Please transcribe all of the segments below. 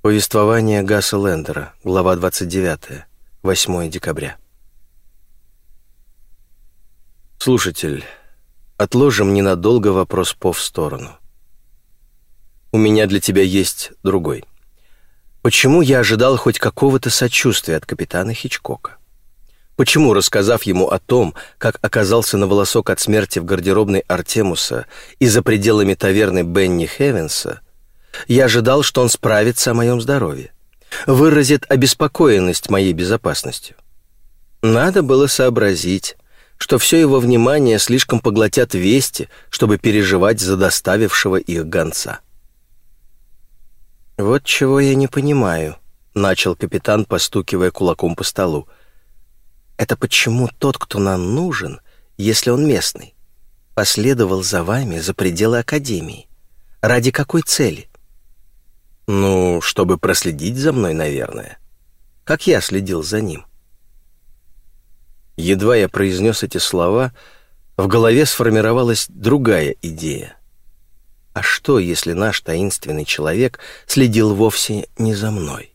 Повествование Гасса Лендера, глава 29, 8 декабря. Слушатель, отложим ненадолго вопрос по в сторону. У меня для тебя есть другой. Почему я ожидал хоть какого-то сочувствия от капитана Хичкока? Почему, рассказав ему о том, как оказался на волосок от смерти в гардеробной Артемуса и за пределами таверны Бенни Хевенса, я ожидал, что он справится о моем здоровье, выразит обеспокоенность моей безопасностью? Надо было сообразить, что все его внимание слишком поглотят вести, чтобы переживать за доставившего их гонца. «Вот чего я не понимаю», — начал капитан, постукивая кулаком по столу. «Это почему тот, кто нам нужен, если он местный, последовал за вами за пределы Академии? Ради какой цели?» «Ну, чтобы проследить за мной, наверное. Как я следил за ним». Едва я произнес эти слова, в голове сформировалась другая идея. А что, если наш таинственный человек следил вовсе не за мной?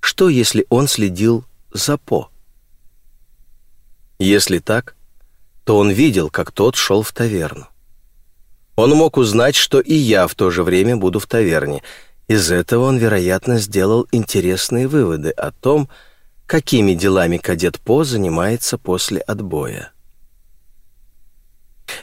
Что, если он следил за По? Если так, то он видел, как тот шел в таверну. Он мог узнать, что и я в то же время буду в таверне. Из этого он, вероятно, сделал интересные выводы о том, какими делами кадет По занимается после отбоя.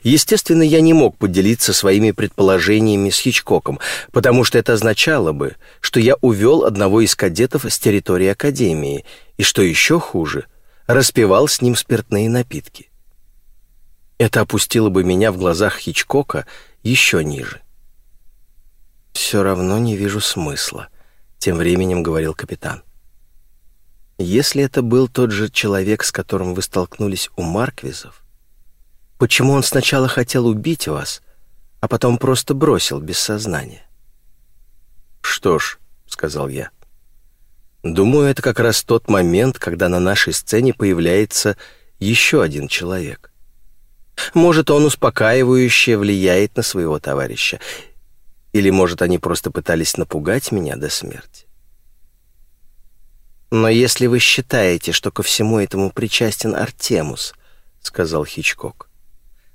Естественно, я не мог поделиться своими предположениями с Хичкоком, потому что это означало бы, что я увел одного из кадетов с территории Академии, и, что еще хуже, распивал с ним спиртные напитки. Это опустило бы меня в глазах Хичкока еще ниже. «Все равно не вижу смысла», — тем временем говорил капитан. «Если это был тот же человек, с которым вы столкнулись у Марквизов, Почему он сначала хотел убить вас, а потом просто бросил без сознания? «Что ж», — сказал я, — «думаю, это как раз тот момент, когда на нашей сцене появляется еще один человек. Может, он успокаивающе влияет на своего товарища, или, может, они просто пытались напугать меня до смерти. «Но если вы считаете, что ко всему этому причастен Артемус», — сказал Хичкок,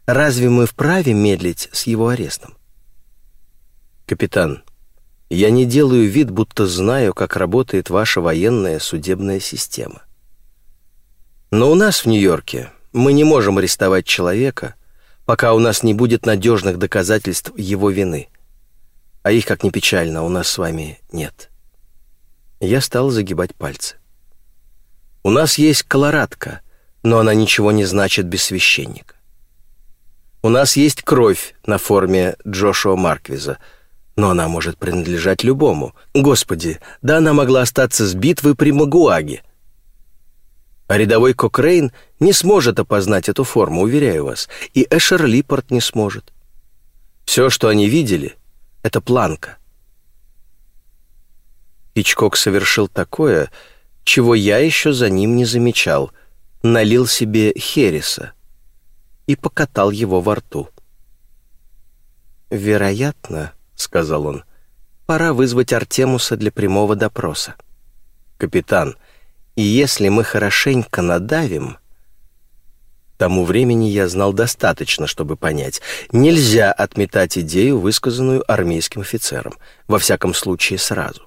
Разве мы вправе медлить с его арестом? Капитан, я не делаю вид, будто знаю, как работает ваша военная судебная система. Но у нас в Нью-Йорке мы не можем арестовать человека, пока у нас не будет надежных доказательств его вины. А их, как ни печально, у нас с вами нет. Я стал загибать пальцы. У нас есть колорадка, но она ничего не значит без священника. У нас есть кровь на форме Джошуа Марквиза, но она может принадлежать любому. Господи, да она могла остаться с битвы при Магуаге. А рядовой Кокрейн не сможет опознать эту форму, уверяю вас, и Эшер Липпорт не сможет. Все, что они видели, — это планка. Хичкок совершил такое, чего я еще за ним не замечал. Налил себе хереса и покатал его во рту. «Вероятно», — сказал он, — «пора вызвать Артемуса для прямого допроса. Капитан, и если мы хорошенько надавим...» Тому времени я знал достаточно, чтобы понять, нельзя отметать идею, высказанную армейским офицером, во всяком случае сразу.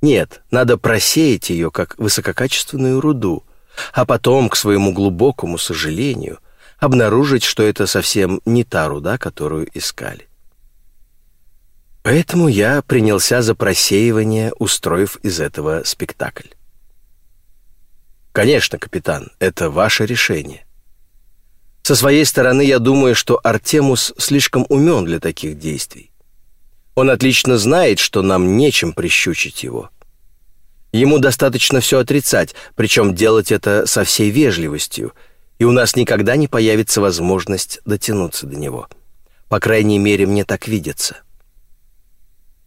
Нет, надо просеять ее как высококачественную руду, а потом, к своему глубокому сожалению, — обнаружить, что это совсем не та руда, которую искали. Поэтому я принялся за просеивание, устроив из этого спектакль. Конечно, капитан, это ваше решение. Со своей стороны, я думаю, что Артемус слишком умен для таких действий. Он отлично знает, что нам нечем прищучить его. Ему достаточно все отрицать, причем делать это со всей вежливостью — и у нас никогда не появится возможность дотянуться до него. По крайней мере, мне так видится.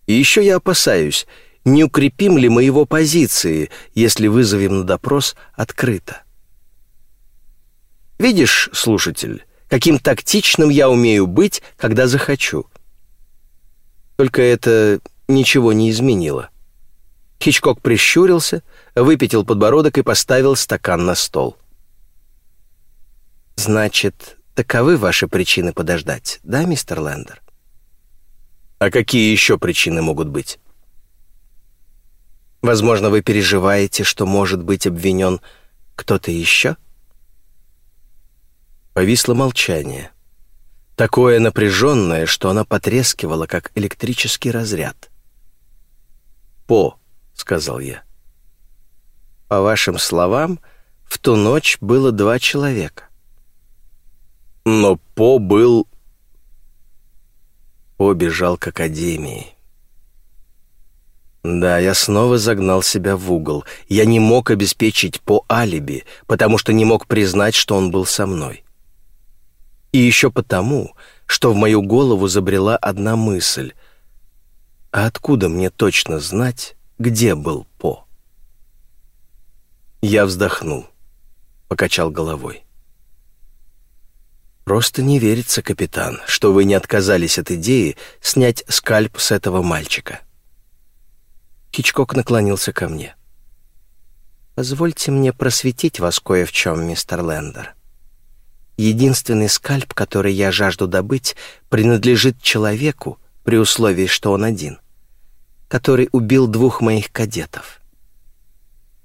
И еще я опасаюсь, не укрепим ли мы его позиции, если вызовем на допрос открыто. Видишь, слушатель, каким тактичным я умею быть, когда захочу. Только это ничего не изменило. Хичкок прищурился, выпятил подбородок и поставил стакан на стол. «Значит, таковы ваши причины подождать, да, мистер Лендер?» «А какие еще причины могут быть?» «Возможно, вы переживаете, что может быть обвинен кто-то еще?» Повисло молчание. Такое напряженное, что она потрескивала, как электрический разряд. «По», — сказал я. «По вашим словам, в ту ночь было два человека». «Но По был...» По бежал к академии. Да, я снова загнал себя в угол. Я не мог обеспечить По алиби, потому что не мог признать, что он был со мной. И еще потому, что в мою голову забрела одна мысль. А откуда мне точно знать, где был По? Я вздохнул, покачал головой. Просто не верится, капитан, что вы не отказались от идеи снять скальп с этого мальчика. Хичкок наклонился ко мне. «Позвольте мне просветить вас кое в чем, мистер Лендер. Единственный скальп, который я жажду добыть, принадлежит человеку, при условии, что он один, который убил двух моих кадетов.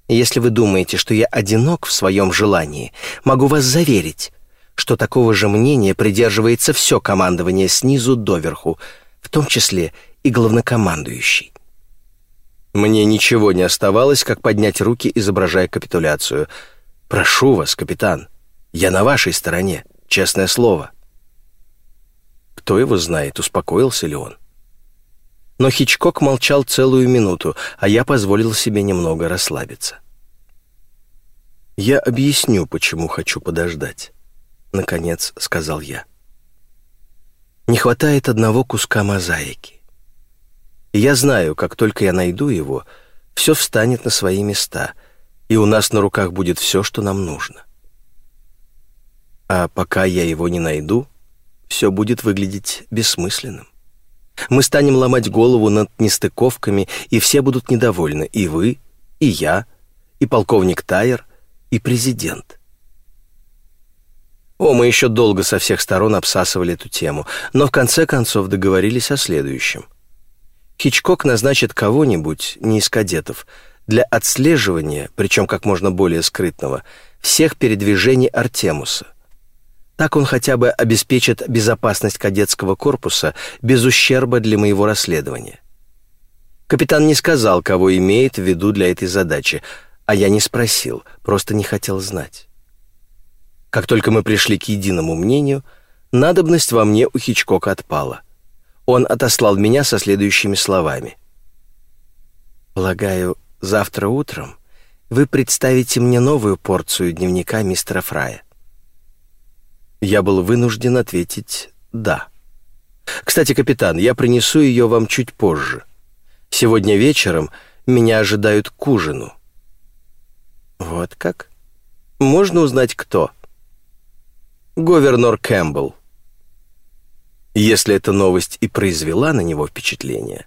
Если вы думаете, что я одинок в своем желании, могу вас заверить, что такого же мнения придерживается все командование снизу доверху, в том числе и главнокомандующий. Мне ничего не оставалось, как поднять руки, изображая капитуляцию. «Прошу вас, капитан, я на вашей стороне, честное слово». Кто его знает, успокоился ли он. Но Хичкок молчал целую минуту, а я позволил себе немного расслабиться. «Я объясню, почему хочу подождать», — наконец сказал я. «Не хватает одного куска мозаики. Я знаю, как только я найду его, все встанет на свои места, и у нас на руках будет все, что нам нужно. А пока я его не найду, все будет выглядеть бессмысленным. Мы станем ломать голову над нестыковками, и все будут недовольны, и вы, и я, и полковник Тайер, и президент. О, мы еще долго со всех сторон обсасывали эту тему, но в конце концов договорились о следующем. Хичкок назначит кого-нибудь, не из кадетов, для отслеживания, причем как можно более скрытного, всех передвижений Артемуса — так он хотя бы обеспечит безопасность кадетского корпуса без ущерба для моего расследования. Капитан не сказал, кого имеет в виду для этой задачи, а я не спросил, просто не хотел знать. Как только мы пришли к единому мнению, надобность во мне у Хичкока отпала. Он отослал меня со следующими словами. «Полагаю, завтра утром вы представите мне новую порцию дневника мистера Фрая. Я был вынужден ответить «да». «Кстати, капитан, я принесу ее вам чуть позже. Сегодня вечером меня ожидают к ужину». «Вот как? Можно узнать, кто?» «Говернор Кэмпбелл». Если эта новость и произвела на него впечатление,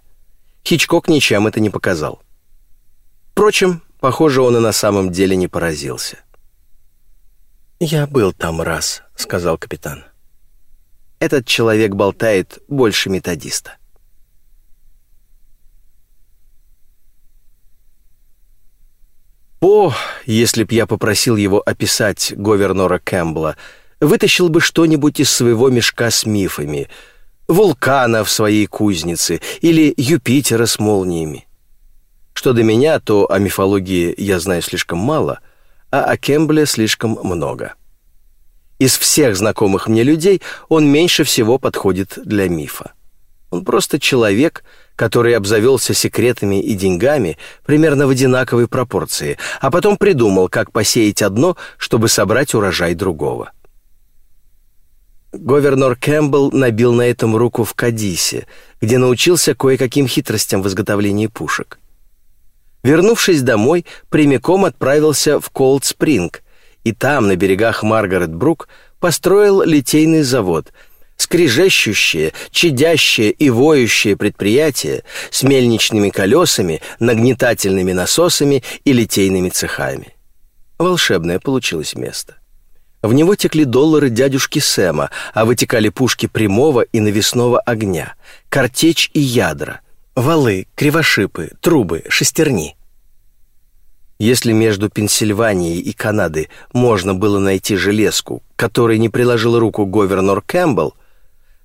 Хичкок ничем это не показал. Впрочем, похоже, он и на самом деле не поразился. «Я был там раз», — сказал капитан. «Этот человек болтает больше методиста». По, если б я попросил его описать говернора Кэмпбелла, вытащил бы что-нибудь из своего мешка с мифами, вулкана в своей кузнице или Юпитера с молниями. Что до меня, то о мифологии я знаю слишком мало, а о Кэмпбелле слишком много. Из всех знакомых мне людей он меньше всего подходит для мифа. Он просто человек, который обзавелся секретами и деньгами примерно в одинаковой пропорции, а потом придумал, как посеять одно, чтобы собрать урожай другого. Говернор Кэмпбелл набил на этом руку в Кадисе, где научился кое-каким хитростям в изготовлении пушек. Вернувшись домой, прямиком отправился в Колд-Спринг, и там, на берегах Маргарет-Брук, построил литейный завод, скрежещущее, чадящее и воющее предприятие с мельничными колесами, нагнетательными насосами и литейными цехами. Волшебное получилось место. В него текли доллары дядюшки Сэма, а вытекали пушки прямого и навесного огня, картечь и ядра, валы, кривошипы, трубы, шестерни. Если между Пенсильванией и Канадой можно было найти железку, которой не приложил руку говернор Кэмпбелл,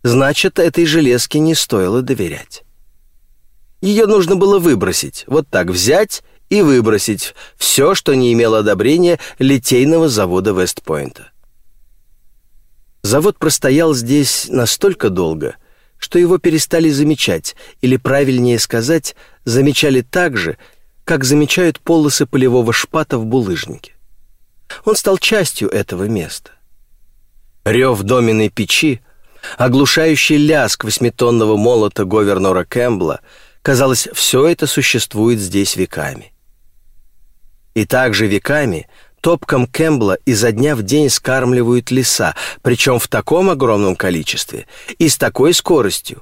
значит, этой железке не стоило доверять. Ее нужно было выбросить, вот так взять и выбросить все, что не имело одобрения литейного завода Вестпойнта. Завод простоял здесь настолько долго, что его перестали замечать, или, правильнее сказать, замечали так же, как замечают полосы полевого шпата в булыжнике. Он стал частью этого места. Рев доменной печи оглушающий ляск восьмитонного молота говернора Кэмпбелла, казалось, все это существует здесь веками. И также веками топком Кэмпбелла изо дня в день скармливают леса, причем в таком огромном количестве и с такой скоростью,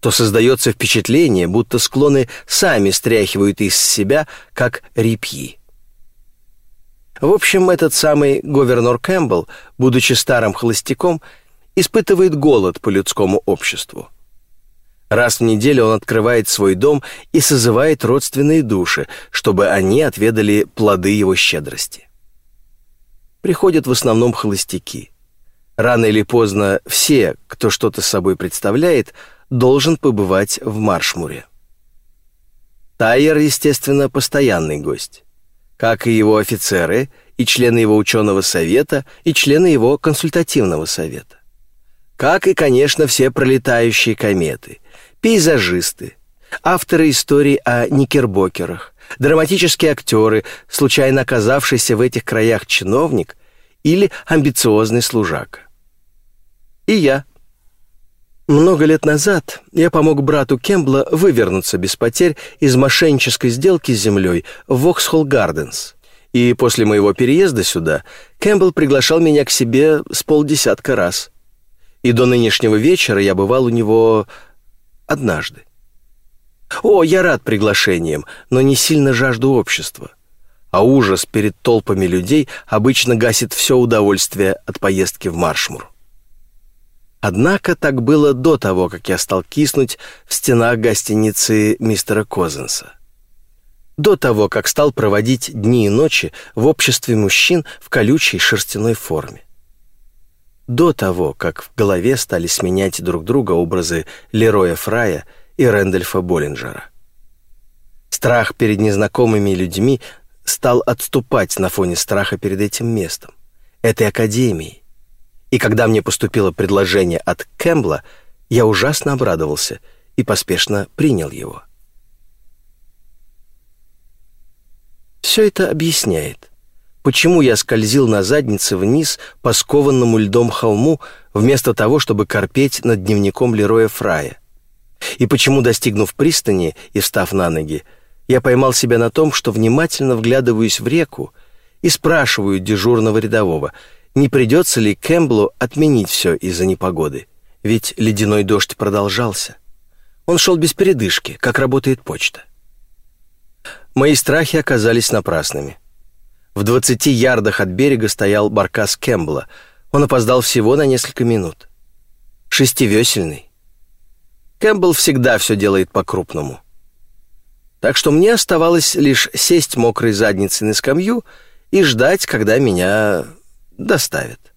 что создается впечатление, будто склоны сами стряхивают из себя, как репьи. В общем, этот самый говернор Кэмпбелл, будучи старым холостяком, испытывает голод по людскому обществу. Раз в неделю он открывает свой дом и созывает родственные души, чтобы они отведали плоды его щедрости. Приходят в основном холостяки. Рано или поздно все, кто что-то собой представляет, должен побывать в Маршмуре. Тайер, естественно, постоянный гость, как и его офицеры, и члены его ученого совета, и члены его консультативного совета как и, конечно, все пролетающие кометы, пейзажисты, авторы историй о никербокерах, драматические актеры, случайно оказавшийся в этих краях чиновник или амбициозный служака. И я. Много лет назад я помог брату Кембла вывернуться без потерь из мошеннической сделки с землей в Воксхолл Гарденс. И после моего переезда сюда Кэмпбелл приглашал меня к себе с полдесятка раз и до нынешнего вечера я бывал у него однажды. О, я рад приглашениям, но не сильно жажду общества. А ужас перед толпами людей обычно гасит все удовольствие от поездки в Маршмур. Однако так было до того, как я стал киснуть в стенах гостиницы мистера Козенса. До того, как стал проводить дни и ночи в обществе мужчин в колючей шерстяной форме до того, как в голове стали сменять друг друга образы Лероя Фрая и Рэндольфа Боллинджера. Страх перед незнакомыми людьми стал отступать на фоне страха перед этим местом, этой академией. И когда мне поступило предложение от Кэмпбелла, я ужасно обрадовался и поспешно принял его. Все это объясняет, почему я скользил на заднице вниз по скованному льдом холму, вместо того, чтобы корпеть над дневником Лероя Фрая. И почему, достигнув пристани и встав на ноги, я поймал себя на том, что внимательно вглядываюсь в реку и спрашиваю дежурного рядового, не придется ли Кэмблу отменить все из-за непогоды. Ведь ледяной дождь продолжался. Он шел без передышки, как работает почта. Мои страхи оказались напрасными. В двадцати ярдах от берега стоял баркас Кэмпбелла. Он опоздал всего на несколько минут. Шестивесельный. Кэмпбелл всегда все делает по-крупному. Так что мне оставалось лишь сесть мокрой задницей на скамью и ждать, когда меня доставят.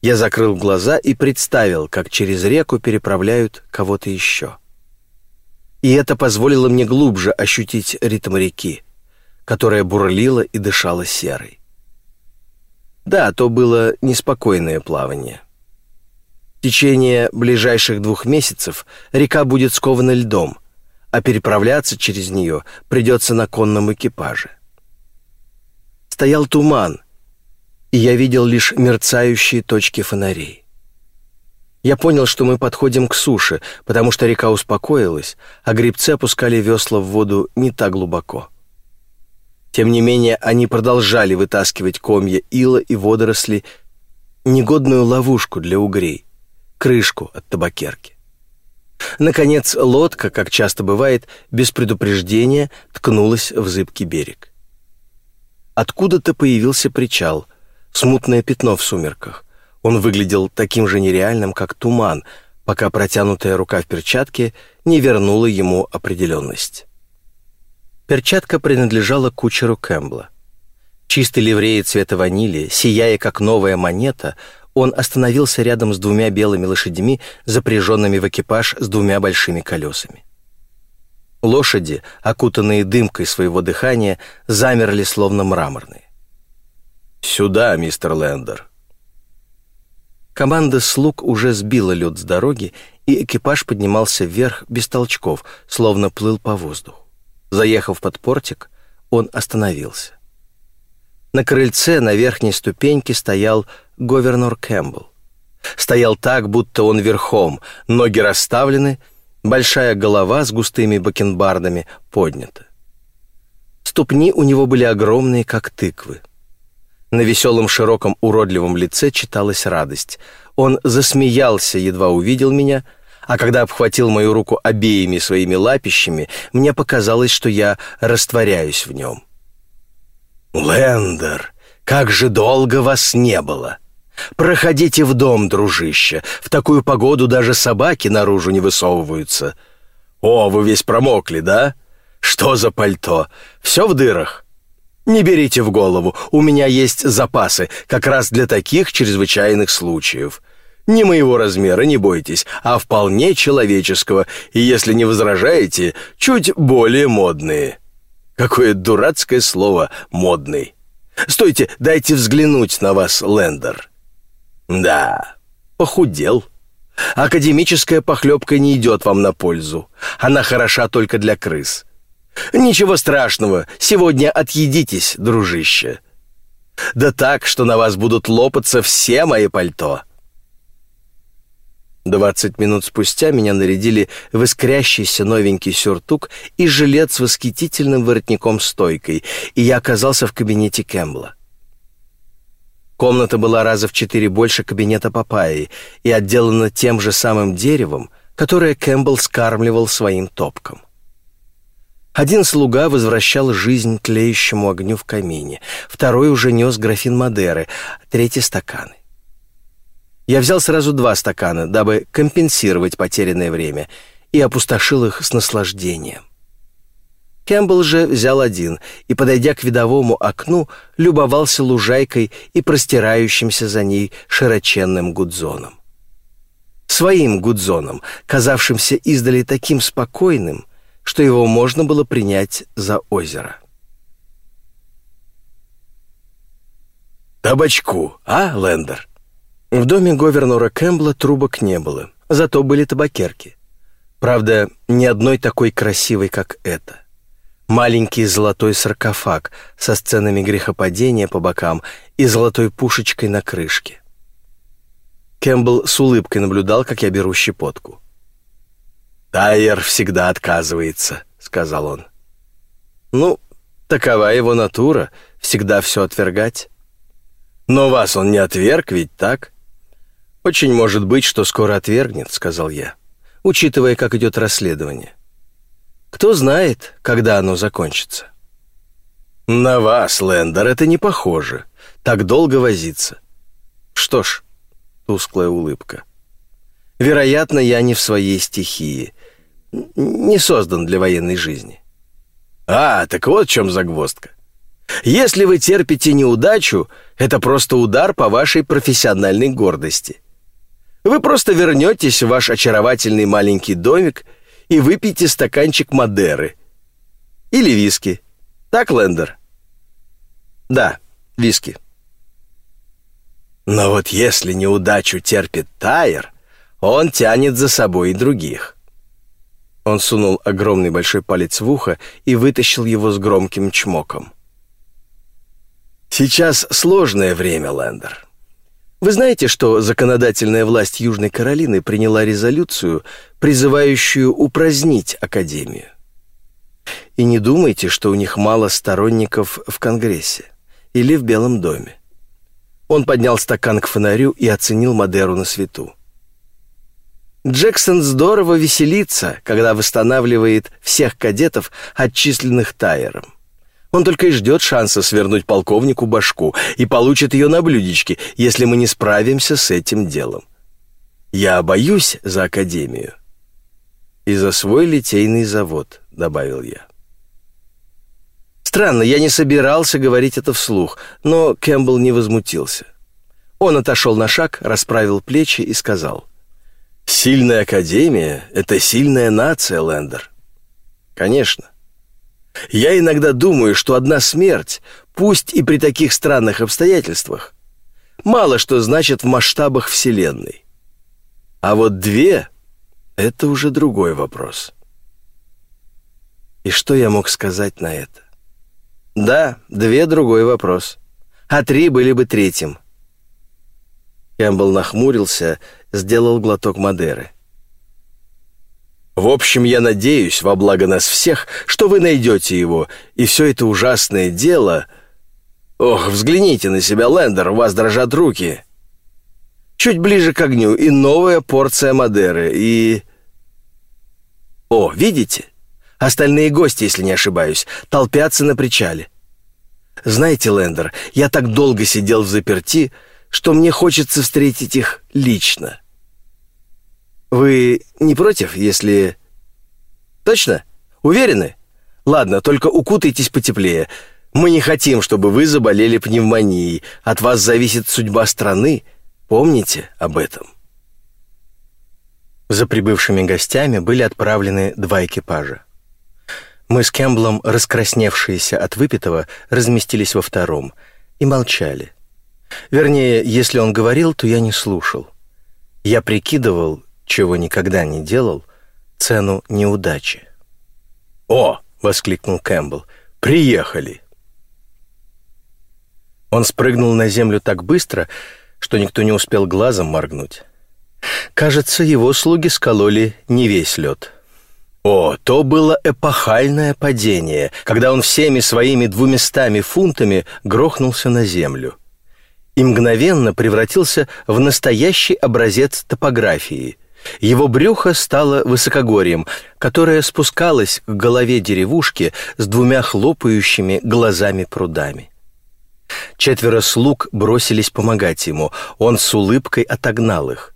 Я закрыл глаза и представил, как через реку переправляют кого-то еще. И это позволило мне глубже ощутить ритм реки — которая бурлила и дышала серой. Да, то было неспокойное плавание. В течение ближайших двух месяцев река будет скована льдом, а переправляться через нее придется на конном экипаже. Стоял туман, и я видел лишь мерцающие точки фонарей. Я понял, что мы подходим к суше, потому что река успокоилась, а грибцы опускали весла в воду не так глубоко. Тем не менее, они продолжали вытаскивать комья ила и водоросли, негодную ловушку для угрей, крышку от табакерки. Наконец, лодка, как часто бывает, без предупреждения ткнулась в зыбкий берег. Откуда-то появился причал, смутное пятно в сумерках. Он выглядел таким же нереальным, как туман, пока протянутая рука в перчатке не вернула ему определенность. Перчатка принадлежала кучеру Кэмпбелла. Чистый ливреи цвета ванили, сияя как новая монета, он остановился рядом с двумя белыми лошадьми, запряженными в экипаж с двумя большими колесами. Лошади, окутанные дымкой своего дыхания, замерли словно мраморные. «Сюда, мистер Лендер!» Команда слуг уже сбила лед с дороги, и экипаж поднимался вверх без толчков, словно плыл по воздуху. Заехав под портик, он остановился. На крыльце на верхней ступеньке стоял говернор Кэмпбелл. Стоял так, будто он верхом, ноги расставлены, большая голова с густыми бакенбардами поднята. Ступни у него были огромные, как тыквы. На веселом широком уродливом лице читалась радость. Он засмеялся, едва увидел меня, а когда обхватил мою руку обеими своими лапищами, мне показалось, что я растворяюсь в нем. «Лендер, как же долго вас не было! Проходите в дом, дружище, в такую погоду даже собаки наружу не высовываются. О, вы весь промокли, да? Что за пальто? Все в дырах?» «Не берите в голову, у меня есть запасы, как раз для таких чрезвычайных случаев. Не моего размера, не бойтесь, а вполне человеческого, и, если не возражаете, чуть более модные». Какое дурацкое слово «модный». Стойте, дайте взглянуть на вас, Лендер. Да, похудел. Академическая похлебка не идет вам на пользу. Она хороша только для крыс. Ничего страшного, сегодня отъедитесь, дружище. Да так, что на вас будут лопаться все мои пальто. Двадцать минут спустя меня нарядили в искрящийся новенький сюртук и жилет с восхитительным воротником-стойкой, и я оказался в кабинете Кэмпбелла. Комната была раза в четыре больше кабинета Папайи и отделана тем же самым деревом, которое Кэмпбелл скармливал своим топкам. Один слуга возвращал жизнь тлеющему огню в камине, второй уже нес графин Мадеры, третий — стаканы. Я взял сразу два стакана, дабы компенсировать потерянное время, и опустошил их с наслаждением. Кэмпбелл же взял один и, подойдя к видовому окну, любовался лужайкой и простирающимся за ней широченным гудзоном. Своим гудзоном, казавшимся издали таким спокойным, что его можно было принять за озеро. «Табачку, а, Лендер?» В доме говернора Кэмпбелла трубок не было, зато были табакерки. Правда, ни одной такой красивой, как эта. Маленький золотой саркофаг со сценами грехопадения по бокам и золотой пушечкой на крышке. Кэмпбелл с улыбкой наблюдал, как я беру щепотку. «Тайер всегда отказывается», — сказал он. «Ну, такова его натура, всегда все отвергать». «Но вас он не отверг, ведь так?» «Очень может быть, что скоро отвергнет», — сказал я, учитывая, как идет расследование. «Кто знает, когда оно закончится?» «На вас, Лендер, это не похоже. Так долго возиться». «Что ж», — тусклая улыбка, — «вероятно, я не в своей стихии, не создан для военной жизни». «А, так вот в чем загвоздка. Если вы терпите неудачу, это просто удар по вашей профессиональной гордости. Вы просто вернетесь в ваш очаровательный маленький домик и выпьете стаканчик Мадеры. Или виски. Так, Лендер? Да, виски. Но вот если неудачу терпит Тайер, он тянет за собой и других. Он сунул огромный большой палец в ухо и вытащил его с громким чмоком. «Сейчас сложное время, Лендер. Вы знаете, что законодательная власть Южной Каролины приняла резолюцию, призывающую упразднить Академию? И не думайте, что у них мало сторонников в Конгрессе или в Белом доме. Он поднял стакан к фонарю и оценил Мадеру на свету. Джексон здорово веселится, когда восстанавливает всех кадетов, отчисленных Тайером. Он только и ждет шанса свернуть полковнику башку и получит ее на блюдечке, если мы не справимся с этим делом. Я боюсь за Академию. И за свой литейный завод, добавил я. Странно, я не собирался говорить это вслух, но Кэмпбелл не возмутился. Он отошел на шаг, расправил плечи и сказал. «Сильная Академия — это сильная нация, Лендер». «Конечно. Я иногда думаю, что одна смерть, пусть и при таких странных обстоятельствах, мало что значит в масштабах Вселенной. А вот две — это уже другой вопрос». И что я мог сказать на это? Да, две — другой вопрос. А три были бы третьим. Кэмпбелл нахмурился, сделал глоток Мадеры. «В общем, я надеюсь, во благо нас всех, что вы найдете его, и все это ужасное дело... Ох, взгляните на себя, Лендер, у вас дрожат руки. Чуть ближе к огню, и новая порция Мадеры, и... О, видите? Остальные гости, если не ошибаюсь, толпятся на причале. Знаете, Лендер, я так долго сидел в заперти, что мне хочется встретить их лично. Вы не против, если... Точно? Уверены? Ладно, только укутайтесь потеплее. Мы не хотим, чтобы вы заболели пневмонией. От вас зависит судьба страны. Помните об этом. За прибывшими гостями были отправлены два экипажа. Мы с Кэмблом, раскрасневшиеся от выпитого, разместились во втором и молчали. Вернее, если он говорил, то я не слушал. Я прикидывал, чего никогда не делал, цену неудачи. «О!» — воскликнул Кэмпбелл. «Приехали!» Он спрыгнул на землю так быстро, что никто не успел глазом моргнуть. Кажется, его слуги скололи не весь лед. О, то было эпохальное падение, когда он всеми своими двумястами фунтами грохнулся на землю и мгновенно превратился в настоящий образец топографии. Его брюхо стало высокогорьем, которое спускалось к голове деревушки с двумя хлопающими глазами прудами. Четверо слуг бросились помогать ему, он с улыбкой отогнал их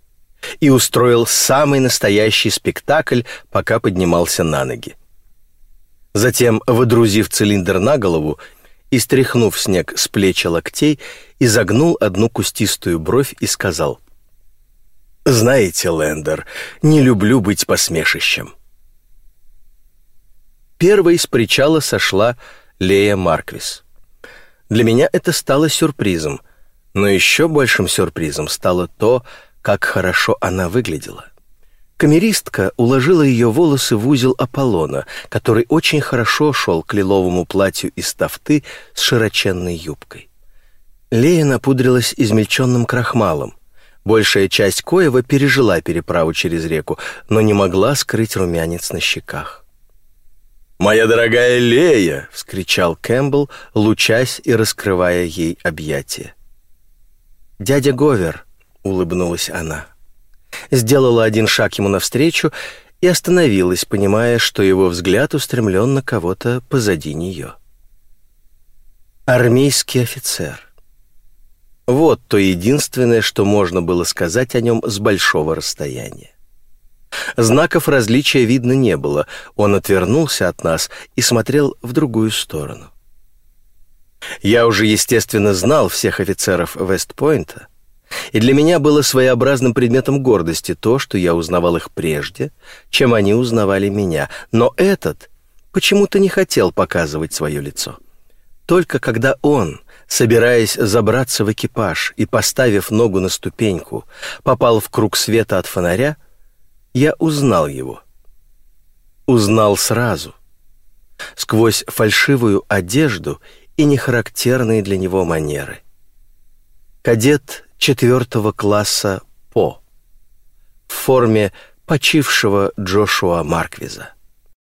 и устроил самый настоящий спектакль, пока поднимался на ноги. Затем, водрузив цилиндр на голову и, стряхнув снег с плеча локтей, изогнул одну кустистую бровь и сказал, «Знаете, Лендер, не люблю быть посмешищем». Первой с причала сошла Лея Марквис. Для меня это стало сюрпризом, но еще большим сюрпризом стало то, как хорошо она выглядела. Камеристка уложила ее волосы в узел Аполлона, который очень хорошо шел к лиловому платью из тафты с широченной юбкой. Лея напудрилась измельченным крахмалом. Большая часть Коева пережила переправу через реку, но не могла скрыть румянец на щеках. «Моя дорогая Лея!» — вскричал Кэмпбелл, лучась и раскрывая ей объятия. «Дядя Говер!» — улыбнулась она сделала один шаг ему навстречу и остановилась, понимая, что его взгляд устремлен на кого-то позади нее. Армейский офицер. Вот то единственное, что можно было сказать о нем с большого расстояния. Знаков различия видно не было, он отвернулся от нас и смотрел в другую сторону. Я уже, естественно, знал всех офицеров Вестпойнта, и для меня было своеобразным предметом гордости то, что я узнавал их прежде, чем они узнавали меня. Но этот почему-то не хотел показывать свое лицо. Только когда он, собираясь забраться в экипаж и поставив ногу на ступеньку, попал в круг света от фонаря, я узнал его. Узнал сразу. Сквозь фальшивую одежду и нехарактерные для него манеры. Кадет четвертого класса По в форме почившего Джошуа Марквиза.